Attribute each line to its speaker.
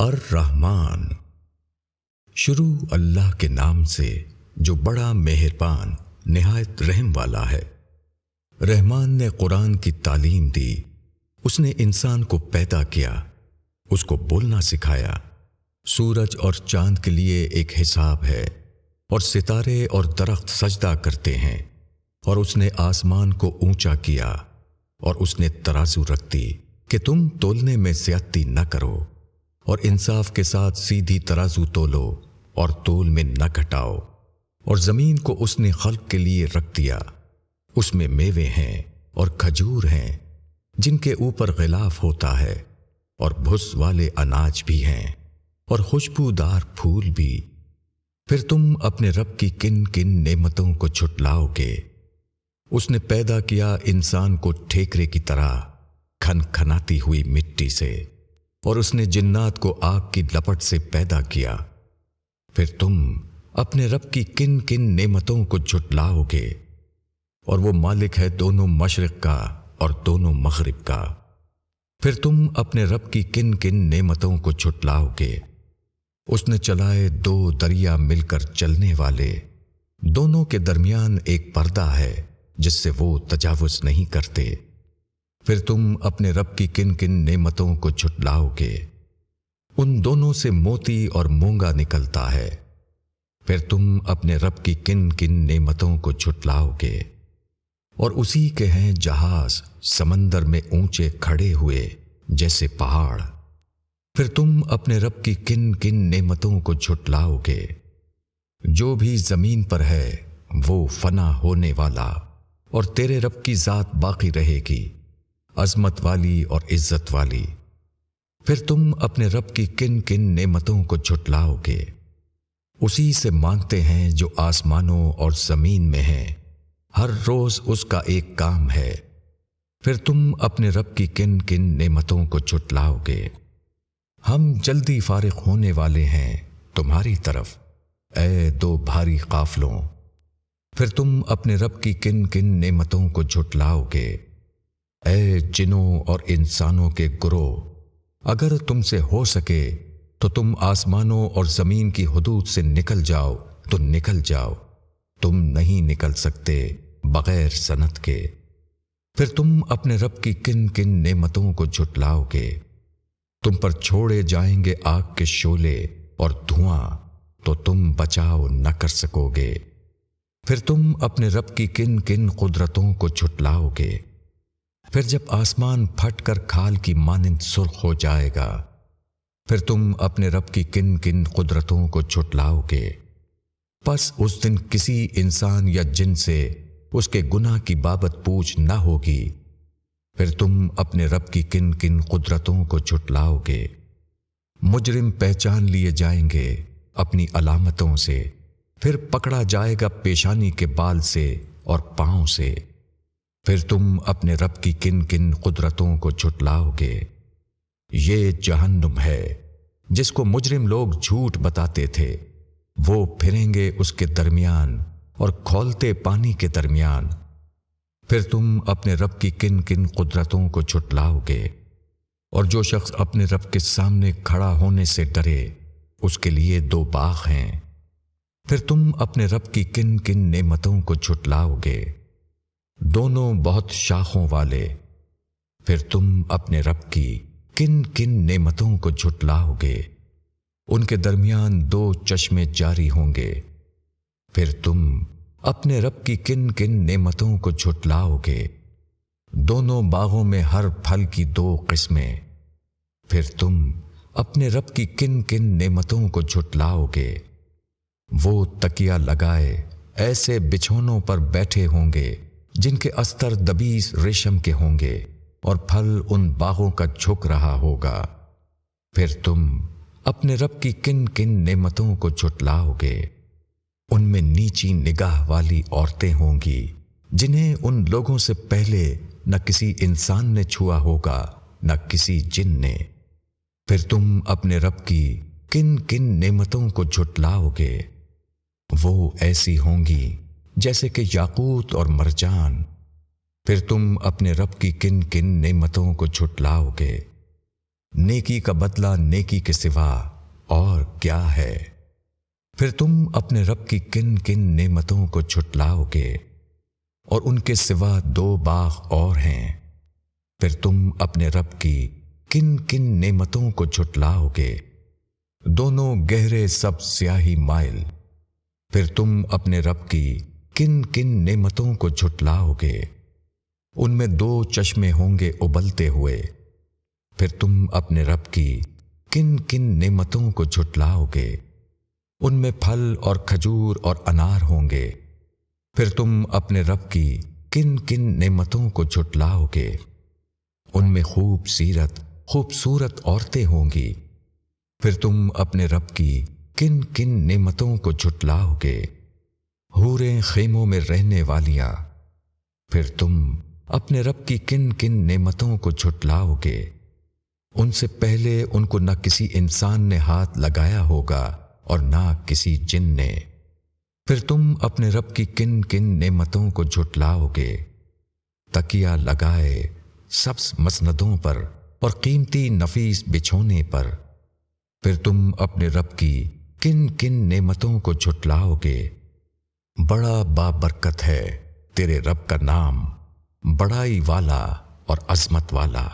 Speaker 1: الرحمن۔ شروع اللہ کے نام سے جو بڑا مہربان، نہایت رحم والا ہے۔ رحمان نے قرآن کی تعلیم دی، اس نے انسان کو پیدا کیا، اس کو بولنا سکھایا۔ سورج اور چاند کے لیے ایک حساب ہے، اور ستارے اور درخت سجدہ کرتے ہیں، اور اس نے آسمان کو اونچا کیا، اور اس نے ترازو رکھ دی کہ تم تولنے میں زیادتی نہ کرو۔ اور انصاف کے ساتھ سیدھی ترازو تولو اور تول میں نہ گھٹاؤ اور زمین کو اس نے خلق کے لیے رکھ دیا۔ اس میں میوے ہیں اور کھجور ہیں جن کے اوپر غلاف ہوتا ہے اور بھس والے اناج بھی ہیں اور خوشبودار پھول بھی۔ پھر تم اپنے رب کی کن کن نعمتوں کو چھٹلاؤ گے۔ اس نے پیدا کیا انسان کو ٹھیکرے کی طرح کھن کھناتی ہوئی مٹی سے۔ اور اس نے جنات کو آگ کی لپٹ سے پیدا کیا۔ پھر تم اپنے رب کی کن کن نعمتوں کو جھٹلاؤ گے۔ اور وہ مالک ہے دونوں مشرق کا اور دونوں مغرب کا۔ پھر تم اپنے رب کی کن کن نعمتوں کو جھٹلاؤ گے۔ اس نے چلائے دو دریا مل کر چلنے والے۔ دونوں کے درمیان ایک پردہ ہے جس سے وہ تجاوز نہیں کرتے۔ پھر تم اپنے رب کی کن کن نعمتوں کو جھٹلاؤ گے۔ ان دونوں سے موتی اور مونگا نکلتا ہے۔ پھر تم اپنے رب کی کن کن نعمتوں کو جھٹلاؤ گے۔ اور اسی کے ہیں جہاز سمندر میں اونچے کھڑے ہوئے جیسے پہاڑ۔ پھر تم اپنے رب کی کن کن نعمتوں کو جھٹلاؤ گے۔ جو بھی زمین پر ہے وہ فنا ہونے والا اور تیرے رب کی ذات باقی رہے گی۔ عظمت والی اور عزت والی۔ پھر تم اپنے رب کی کن کن نعمتوں کو جھٹلاؤ گے۔ اسی سے مانگتے ہیں جو آسمانوں اور زمین میں ہیں۔ ہر روز اس کا ایک کام ہے۔ پھر تم اپنے رب کی کن کن نعمتوں کو جھٹلاؤ گے۔ ہم جلدی فارغ ہونے والے ہیں تمہاری طرف۔ اے دو بھاری قافلوں، پھر تم اپنے رب کی کن کن نعمتوں کو جھٹلاؤ گے۔ اے جنوں اور انسانوں کے گروہ، اگر تم سے ہو سکے تو تم آسمانوں اور زمین کی حدود سے نکل جاؤ، تو نکل جاؤ۔ تم نہیں نکل سکتے بغیر صنعت کے۔ پھر تم اپنے رب کی کن کن نعمتوں کو جھٹلاؤ گے۔ تم پر چھوڑے جائیں گے آگ کے شولے اور دھواں، تو تم بچاؤ نہ کر سکو گے۔ پھر تم اپنے رب کی کن کن قدرتوں کو چھٹلاؤ گے۔ پھر جب آسمان پھٹ کر کھال کی مانند سرخ ہو جائے گا، پھر تم اپنے رب کی کن کن قدرتوں کو چھٹلاؤ گے۔ پس اس دن کسی انسان یا جن سے اس کے گناہ کی بابت پوچھ نہ ہوگی، پھر تم اپنے رب کی کن کن قدرتوں کو چھٹلاؤ گے۔ مجرم پہچان لیے جائیں گے اپنی علامتوں سے، پھر پکڑا جائے گا پیشانی کے بال سے اور پاؤں سے۔ پھر تم اپنے رب کی کن کن قدرتوں کو چھٹلاؤ گے۔ یہ جہنم ہے۔ جس کو مجرم لوگ جھوٹ بتاتے تھے، وہ پھریں گے اس کے درمیان اور کھولتے پانی کے درمیان۔ پھر تم اپنے رب کی کن کن قدرتوں کو چھٹلاؤ گے۔ اور جو شخص اپنے رب کے سامنے کھڑا ہونے سے ڈرے، اس کے لیے دو باغ ہیں۔ پھر تم اپنے رب کی کن کن نعمتوں کو چھٹلاؤ گے۔ دونوں بہت شاخوں والے۔ پھر تم اپنے رب کی کن کن نعمتوں کو جھٹلاؤ گے؟ ان کے درمیان دو چشمے جاری ہوں گے۔ پھر تم اپنے رب کی کن کن نعمتوں کو جھٹلاؤ گے۔ دونوں باغوں میں ہر پھل کی دو قسمیں۔ پھر تم اپنے رب کی کن کن نعمتوں کو جھٹلاؤ گے۔ وہ تکیا لگائے ایسے بچھونوں پر بیٹھے ہوں گے۔ جن کے استر دبیس ریشم کے ہوں گے اور پھل ان باغوں کا جھک رہا ہوگا، پھر تم اپنے رب کی کن کن نعمتوں کو جھٹلاؤ گے۔ ان میں نیچی نگاہ والی عورتیں ہوں گی، جنہیں ان لوگوں سے پہلے نہ کسی انسان نے چھوا ہوگا، نہ کسی جن نے۔ پھر تم اپنے رب کی کن کن نعمتوں کو جھٹلاؤ گے۔ وہ ایسی ہوں گی جیسے کہ یاقوت اور مرجان، پھر تم اپنے رب کی کن کن نعمتوں کو چھٹلاؤ گے۔ نیکی کا بدلہ نیکی کے سوا اور کیا ہے؟ پھر تم اپنے رب کی کن کن نعمتوں کو چھٹلاؤ گے اور ان کے سوا دو باغ اور ہیں۔ پھر تم اپنے رب کی کن کن نعمتوں کو چھٹلاؤ گے۔ دونوں گہرے سب سیاہی مائل۔ پھر تم اپنے رب کی کن کن نعمتوں کو جھٹلاؤ گے ان میں دو چشمے ہوں گے ابلتے ہوئے۔ پھر تم اپنے رب کی کن کن نعمتوں کو جھٹلاؤ گے ان میں پھل اور کھجور اور انار ہوں گے۔ پھر تم اپنے رب کی کن کن نعمتوں کو جھٹلاؤ گے ان میں خوب سیرت، خوبصورت عورتیں ہوں گی۔ پھر تم اپنے رب کی کن کن نعمتوں کو جھٹلاؤ گے ہوریں خیموں میں رہنے والیاں، پھر تم اپنے رب کی کن کن نعمتوں کو جھٹلاؤ گے۔ ان سے پہلے ان کو نہ کسی انسان نے ہاتھ لگایا ہوگا اور نہ کسی جن نے۔ پھر تم اپنے رب کی کن کن نعمتوں کو جھٹلاؤ گے۔ تکیا لگائے سبز مسندوں پر اور قیمتی نفیس بچھونے پر۔ پھر تم اپنے رب کی کن کن نعمتوں کو جھٹلاؤ گے۔ بڑا بابرکت ہے تیرے رب کا نام بڑائی والا اور عظمت والا۔